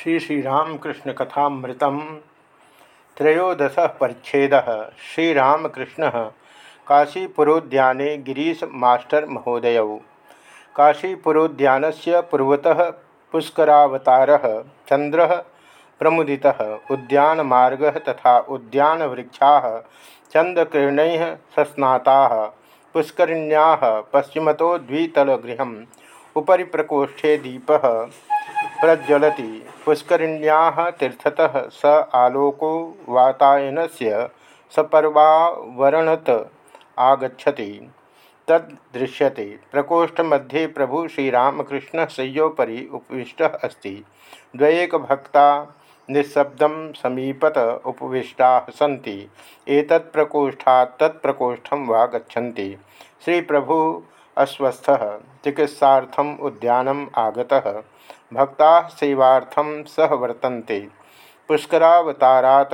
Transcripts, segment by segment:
श्री श्रीरामकृष्ण कथामृत त्रयोदश परिच्छेद। श्रीरामकृष्ण काशीपुरोद्याने गिरीश मास्टर महोदय। काशीपुरोद्यान से पूर्वतः चंद्र प्रमुदित। उद्यान मार्ग तथा उद्यान वृक्षा चंद्रकिरण सस्नाता। पुष्करिण्या पश्चिमतो द्वितलगृह उपरी प्रकोष्ठे दीप। प्रज्वलति पुष्करिण्या तीर्थतः स आलोको वातायन से सपर्वावरणत आगछति तदृश्यते प्रकोष्ठ मध्ये प्रभु श्रीरामकृष्ण शय्योपरी उपविष्ट अस्ति। भक्ता निःशब्द समीपत उपविष्टा सी एक प्रकोष्ठा तत्प्रकोष्ठम वा श्री प्रभु अस्वस्थ। चिकित्सा उद्यानम आगता। भक्ता सेवार्थम सह वर्तन्ते। पुष्करावतारात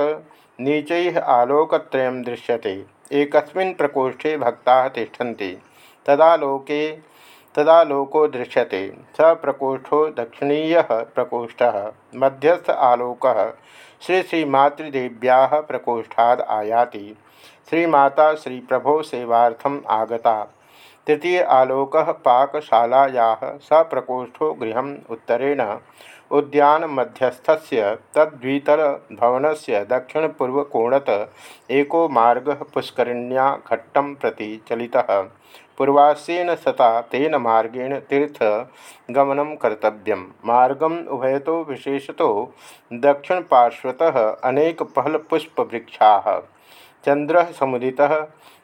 नीच आलोकत्रय दृश्यते। एक प्रकोष्ठे भक्ता तिष्ठन्ति। तदालोके तदालोको दृश्यते। स प्रकोष्ठो दक्षिणीय प्रकोष्ठ। मध्यस्थ आलोक श्री श्रीमातृदेव्या प्रकोष्ठाद आयाति। श्रीमाता श्री प्रभो सेवार्थम आगता। तृतीय आलोक पाकशालाया स प्रकोष्ठो गृह उत्तरेण उद्यान मध्यस्थ तद्वीतर भवन से दक्षिण पूर्वकोणत एको मार्ग पुष्करिण्या घट्टम प्रति चलिता। पूर्वास्यन सता तेन तीर्थ गमन कर्तव्य मार्गम उभयतो विशेषतो दक्षिण पार्श्वतः अनेक पहल पुष्पवृक्षा चंद्र समुदिता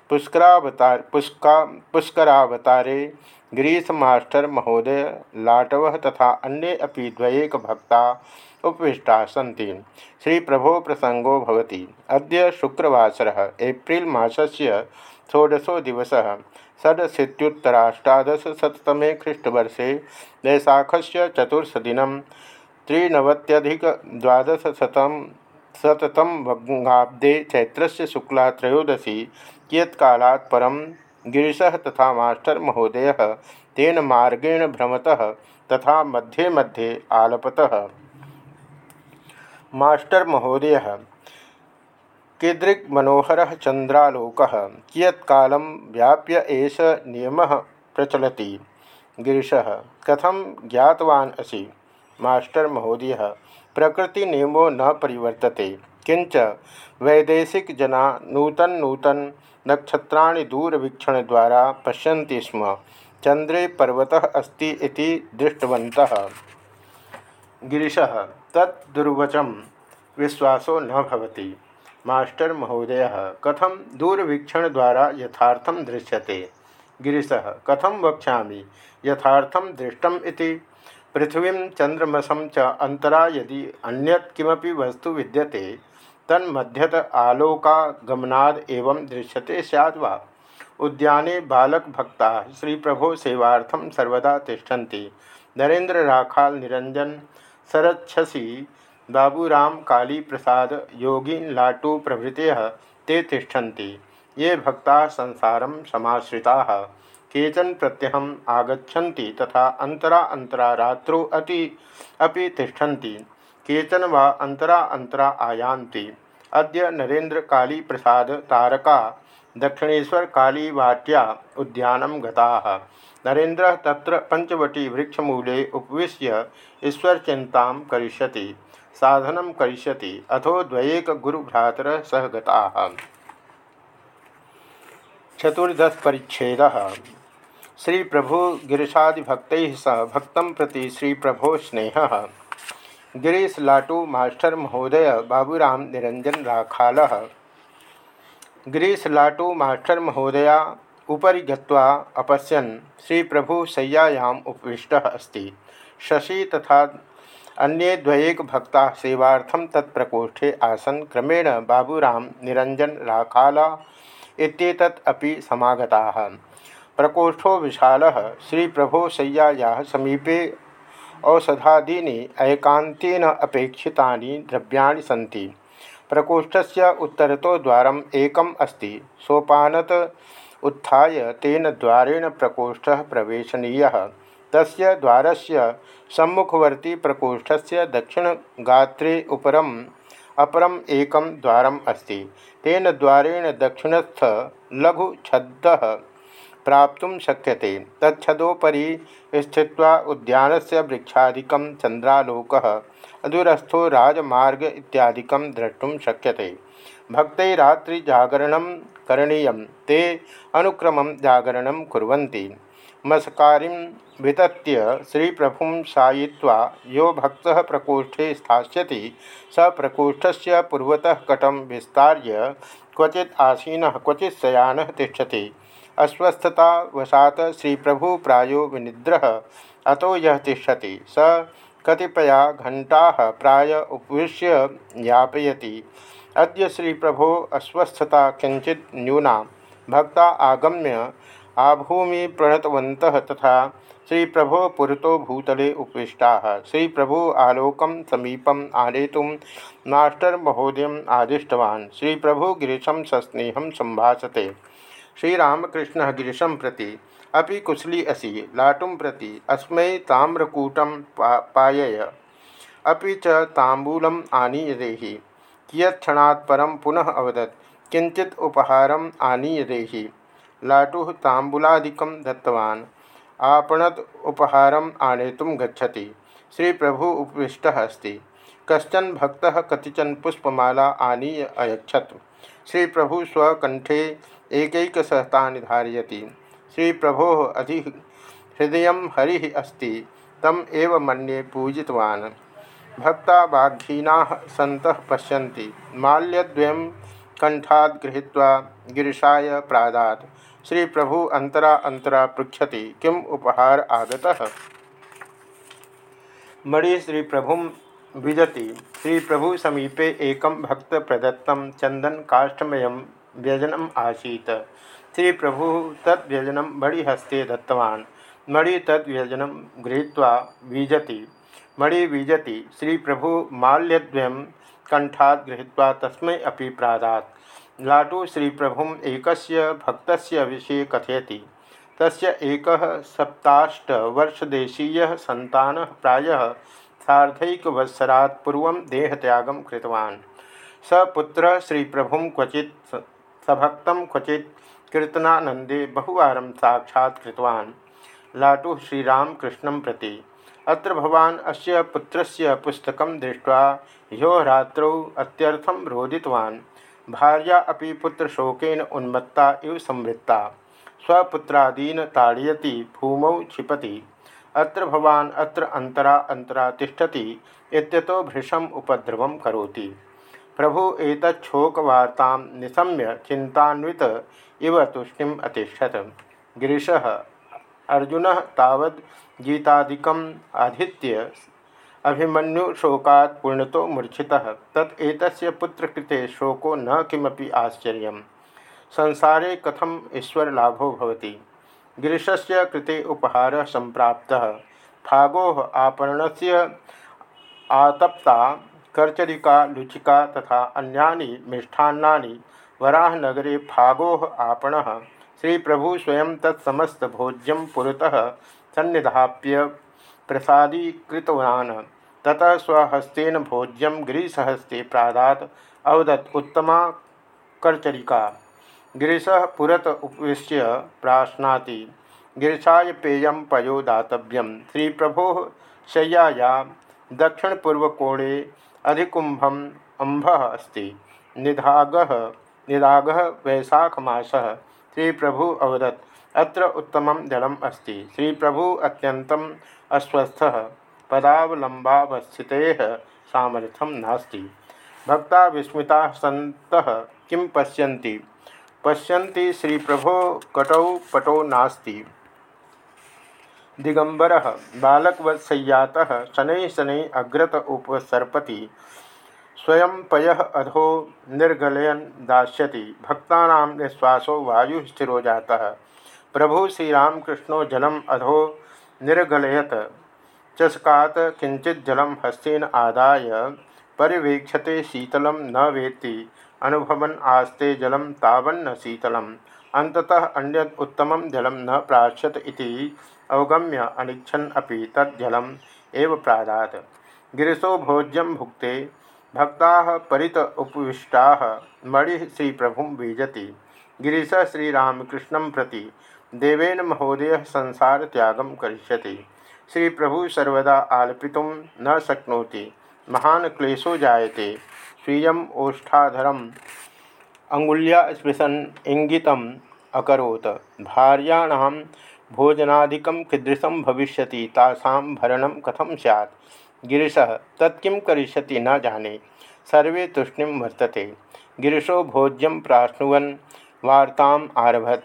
पुष्करावतार पुष्का पुष्करावतारे गिरीश मास्टर महोदय, लाटव तथा अन्ये अपि द्वयेक भक्ता उपविष्टा सन्ति। श्री प्रभो प्रसंगो भवति। अद्य शुक्रवासरः, एप्रिल मासस्य षोडशो दिवसः। षडशीत्युत्तराष्टादशशततमे ख्रीष्टवर्षे वैशाखस्य चतुर्सदिनं त्रिनवत्यधिकद्वादशशतं शततम भंगाब्दे चैत्रस्य शुक्ला त्रयोदशी कियत्कालात् परं गिरीशः तथा मास्टर महोदय तेन मार्गेण भ्रमतः तथा मध्ये मध्ये आलपत। मास्टर महोदय कीदृक् मनोहर चंद्रालोक कियत्ल व्याप्य एष नियम प्रचलति। गिरीशः कथम ज्ञातवान् असि? मास्टर महोदय प्रकृति नियमो न परिवर्तते। किंच वैदेशिक जना नूतन नूतन नक्षत्राणि दूरवीक्षण द्वारा पश्यन्ति स्म। चंद्रे पर्वत अस्ति इति गिरीशः, तत् दुर्वचम विश्वासो न भवति। मास्टर महोदय कथम दूरवीक्षण द्वारा यथार्थम दृश्यते? गिरीश कथम वक्षा यथार्थम दृष्टम पृथ्वी चंद्रमसम च अंतरा यदि अन्यत् किमपि वस्तु विद्यते, तन्मध्यत आलोकागमनाद एवं दृश्यते सैद वा। उद्याने बालक भक्ता श्री प्रभो सेवार्थम सर्वदा तिष्ठन्ति। नरेंद्र राखाल निरंजन सरच्छसी। बाबूराम काली प्रसाद योगीन लाटू प्रभृत ते तिष्ठन्ति। ये भक्ता संसारम समाश्रिता। केचन प्रत्यहम आगछति तथा अंतरा अंतरा रात्रौ अति, अपि तिष्ठन्ति। केचन वा अंतरा अंतरा आयान्ति। अद्य नरेंद्र काली प्रसाद तारका, दक्षिणेश्वर काली उद्यान गता। नरेन्द्र त्र पंचवटी वृक्षमूले उपविश्य ईश्वरचिन्तां करिष्यति, साधनं करिष्यति, अथो द्वयेक गुरुभ्रातर सह गता। चतुर्दश परिच्छेद। श्री प्रभु गिरीशादिभक्त सह भक्त प्रति श्री प्रभो स्नेह। गिरीश लाटू, मास्टर महोदय, बाबूराम निरंजन राखाल। गिरीश लाटू, मास्टर महोदया, उपरी गत्वा श्री प्रभु शय्यायाम् उपविष्टः अस्ति। शशि तथा अन्ये द्वयेक भक्ता सेवार्थम तत्प्रकोष्ठे आसन। क्रमेण बाबूराम निरंजन राखाला समागताः। प्रकोष्ठो विशाल श्री प्रभो शय्यायाः समीपे औषधादीनि एकांतेन अपेक्षितानि द्रव्याणि सन्ति। प्रकोष्ठस्य उत्तरतो द्वारम् एकम् अस्ति। सोपानत उत्थाय तेन द्वारेण प्रकोष्ठः प्रवेशनीयः। तस्य द्वारस्य सम्मुखवर्ती प्रकोष्ठस्य दक्षिणगात्रे उपरम अपरम एकम द्वारम अस्ति। तेन द्वारेण दक्षिणस्थ लघु छद्द प्राप्त शक्यते। तछदोपरी स्थित्वा उद्यानस्य वृक्षादिकं चन्द्रालोकः अदूरस्थो राजमार्ग इत्यादिकं द्रष्टुं शक्यते। भक्तैरात्रिजागरणं करणीयं, ते अनुक्रमं जागरण कुर्वन्ति। मस्कारिं वितत्य श्रीप्रभुं सायित्वा यो भक्त प्रकोष्ठे स्थास्यति। स प्रकोष्ठस्य पूर्वतः कटं विस्तार्य क्वचित् आसीनः, क्वचित् शयानः तिष्ठति। अस्वस्थतावशात् श्रीप्रभु प्रायो विनिद्रः, अतो यः तिष्ठति। स कतिपया घंटा प्राय उपविश्य यापयति। अद्य श्री प्रभो अस्वस्थता किंचित न्यूना। भक्ता आगम्य आभूमि प्रणतवंत तथा श्री प्रभो पुरतो भूतले उपविष्टा श्री प्रभु आलोकम समीपम आनेतुम मास्टर महोदय आदिष्टवान्। श्री प्रभु गिरीशम सस्नेह संभाषते श्रीरामकृष्ण गिरीशं प्रति अभी कुशली असी, लाटुं प्रति अस्मै ताम्रकूटं पा, पायय। अभी च आनीय देहि कियत्क्षणात् परं पुनः अवदत् उपहारम् आनीय देहि लाटुः ताम्बूलादिकं दत्तवान्। आपणत उपहारम् आनेतुं गच्छति। श्रीप्रभु उपविष्टः अस्ति। कश्चन भक्त कतिचन पुष्पमाला आनीय अयच्छत्। श्रीप्रभु स्वकण्ठे एकैकसहतानि धारयति श्री प्रभो अधि हृदय हरि अस्ति। तम एव मन्ये पूजितवान्। भक्ता बाघीना सत पश्य माल्यद्वयं कंठाद गृहीत्वा गिरीशाय प्रादात्। श्री प्रभु अंतरा अंतरा पृछति किम उपहार आगतः? मणि श्री प्रभु विजति। श्री प्रभु समीपे एक भक्त प्रदत्त चंदन काष्ठमय व्यजनम आसीत। श्री प्रभु तद्व्यजन मणिहस्ते दत्तवान्। मणि तद्व्यजन गृहीत्वा बीजति मणि बीजति श्री प्रभु माल्यद्वयं कंठात् गृहीत्वा तस्मै अपि प्रादात्। लाटु श्री प्रभु एकस्य भक्तस्य विषये कथयति। तस्य एकः सप्ताष्टवर्षदेशीयः सन्तानः प्रायः सार्धैकवत्सरात् पूर्वं देहत्यागं कृतवान्। स पुत्रः श्रीप्रभुं क्वचित् सभक्तं क्वचित् कीर्तनानंदे बहुवार श्रीरामकृष्ण प्रति। अत्र भवान् अस्य पुत्रस्य पुस्तकं दृष्ट्वा ह्यो रात्रौ अत्यर्थं रोदितवान्। भार्या अपि पुत्रशोकेन उन्मत्ता इव संवृत्ता। स्वपुत्रादीन ताड़यति, भूमौ क्षिपति। अत्र भवान् अत्र अंतरा अंतरा तिष्ठति, इत्यतो भृशम उपद्रवं करोति। प्रभु एतच्छोकवार्तां निशम्य चिंतान्वित इव तुष्टिम अतिष्ठत। गिरीश, अर्जुन तावद गीतादिकम आधित्य अभिमन्यु शोकात् पूर्णतो मूर्छितः। तत् एतस्य पुत्रकृते शोको न किमपि आश्चर्य संसारे कथम ईश्वरलाभो भवति? गिरीशस्य कृते उपहारः सम्प्राप्तः। फागोः आपणस्य आतप्ता, कर्चरिका, लुचिका तथा अन्यानि मिष्ठान्नानि वराहनगरे फागोह आपण। श्री प्रभु स्वयं तत्समस्त भोज्यम पुरतः सन्निधाप्य प्रसादीकृतवान्। ततः स्वहस्तेन भोज्यम गिरीशहस्ते प्रादात अवदत् उत्तमा कर्चरिका। गिरीश पुरत उपविश्य प्राश्नाति। गिरीशाय पेय पयो दातव्यम श्री प्रभो शय्याया दक्षिणपूर्वकोणे अधिकुंभम अंब अस्त। निधाग निराग वैशाखमास। श्री प्रभु अवदत्। अत्र उत्तम जलम अस्ति। श्री प्रभु अत्यंतम अस्वस्थ। पदावलंबावस्थिते सामर्थ्यम नास्ति। भक्ता विस्मिता सत किं पश्यन्ति? पश्यन्ति श्री प्रभो कटौ पटो नास्ति। दिगंबर बालकवत्सय्यातः शनै शनै अग्रत उपसर्पति, स्वयं पय अधो निर्गलयन दास्यति। भक्ता निश्वासो वायु स्थिरो जाता। प्रभु श्रीरामकृष्णो जलम अधो निर्गलयत। चषकात किंचित जलम हस्तेन आदाय, परिवेक्षते शीतल न वेत्ति, अनुभवन आस्ते जलम तावन्न शीतल अंततः अन्यद उत्तम जलम न प्राश्यत इति अवगम्य अनिच्छन अपि तज्जलम एव प्रादात। गिरीशो भोज्यम भुक्ते, भक्ता परित उपविष्टा, मणि श्री प्रभु बीजति गिरीश श्रीरामकृष्ण प्रति, देवेन महोदय संसार त्यागम करिष्यति। श्री प्रभु सर्वदा आलपित न शक्नोति। महान क्लेशो जायते। स्वीय ओष्ठाधरम अंगुल्या स्पृशन इंगित अकोत् भार्याण भोजनाक कीदृशं भविष्य भरण कथम सैत् गिरीश, तत्किं करिष्यति न जाने। सर्वे तूष्णीं वर्तते। गिरीशो भोज्यं प्राश्नुवन्, वार्ताम् आरभत।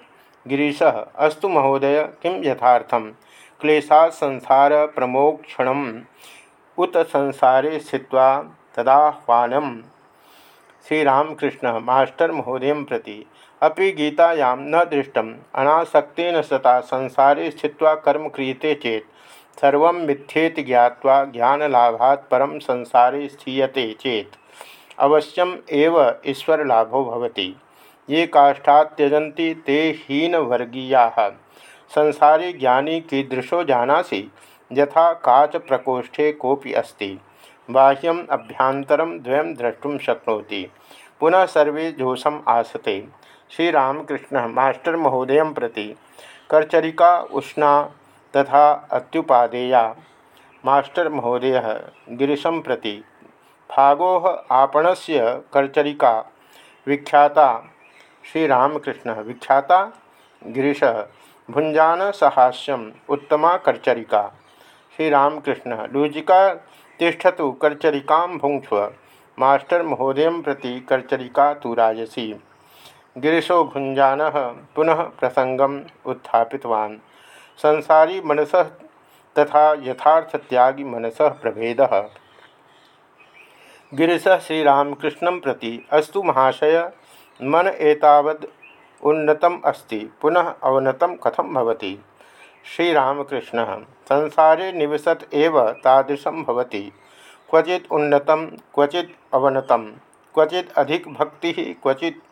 गिरीश, अस्तु महोदय, किं यथार्थं क्लेशा संसार प्रमोक्षण उत संसारे स्थित्वा तदाह्वानम। श्रीरामकृष्ण, मास्टर महोदय प्रति। अभी गीतायां न दृष्टम। अनासक्न सता संसारे स्थित्वा कर्म क्रियते चेत। सर्व मिथ्येति ज्ञावा ज्ञानलाभात् परम संसारे स्थीयते चेत। अवश्यम एव ईश्वरलाभो भवति। ये काष्ठा त्यजन्ति ते हीनवर्गीयाः। संसारी ज्ञानी कीदृशो जानासी, यथा काच प्रकोष्ठे कोपी अस्ति। बाह्यम अभ्यांतरम द्वयम द्रष्टुम शक्नोति। पुनः सर्वे जोशम आसते। श्रीरामकृष्ण मास्टर महोदय प्रति कर्चरिका उष्णा तथा अत्युपादेया। मास्टर महोदय गिरीशं प्रति फागोह आपणस्य कर्चरिका विख्याता। श्रीरामकृष्ण विख्याता। गिरीश भुंजान सहास्यम, उत्तमा कर्चरिका। श्रीरामकृष्ण लूजिका तिष्ठतु कर्चरिका भुंक्ष्व मास्टर महोदय प्रति कर्चरिका तु राजसी। गिरीशो भुंजान पुनः प्रसंगम उत्थापितवान्। संसारी मनस तथा यथार्थ त्यागी मनस प्रभेद। गिरीश श्रीरामकृष्ण प्रति अस्तु महाशय, मन एतावद उन्नतम अस्ति। पुनः अवनतम कथम भवति? श्रीरामकृष्ण, संसारे निवसत एव तादृशं भवति। क्वचित उन्नतम, क्वचित अवनतम, क्वचित अधिक भक्ति, क्वचित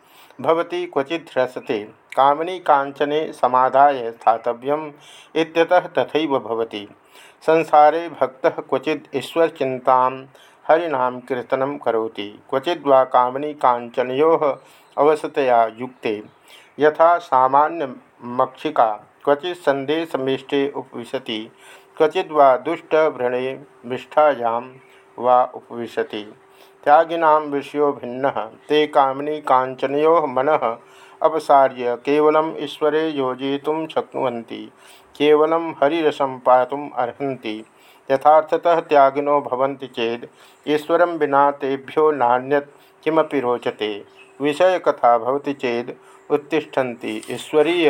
भवति, क्वचित ह्रसते। कामनी कांचने समाधाय स्थातव्यम इत्यतः तथैव भवति। संसारे भक्तः क्वचित ईश्वरचिंता हरिनाम कीर्तनं करोति। क्वचिद् वा कामनी कांचनयोः अवसतया युक्ते। यथा क्वचि संदेशमिष्टे उपविशति, क्वचिद वा दुष्टव्रणे मिष्ठायां वा उपविशति। त्यागिना विषयो भिन्न, ते कामनी कांचनो मन अपसार्य केवलम ईश्वरे योजयितुं शक्नुवन्ति केवलं हरिरसं पातुम् अर्हन्ति। यथार्थतः त्यागिनो भवन्ति चेद। ईश्वरं विना तेभ्यो नान्यत् किमपि रोचते। विषयकथा भवति चेद, उत्तिष्ठन्ति। ईश्वरीय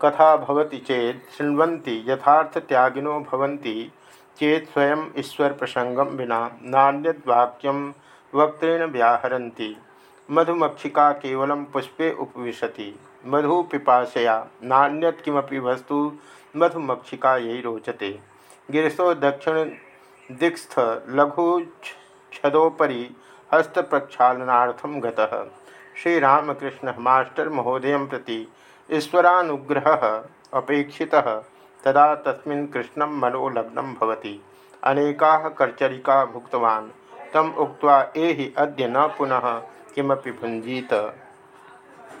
कथा भवति चेत शृण्वन्ति। यथार्थ त्यागिनो भवन्ति चेत स्वयं ईश्वर प्रसंगम विना नान्यद्वाक्यम वक्तेन व्याहरन्ति। मधुमक्षिका केवलं पुष्पे उपविशति। मधु पिपाशया नान्यत किमपि वस्तु मधुमक्षिका यही रोचते। गिरीशो दक्षिण दिक्स्थ लघु छदोपरी हस्त प्रक्षालनार्थम गतः। श्रीरामकृष्ण मास्टर महोदय प्रति ईश्वरानुग्रह अपेक्षिता तदा तस्मिन् कृष्णं मनोलग्नं भवति। अनेकाः कर्चरिका भुक्तवान् तम उक्त्वा एहि अद्य न पुनः किमपि भुञ्जीत।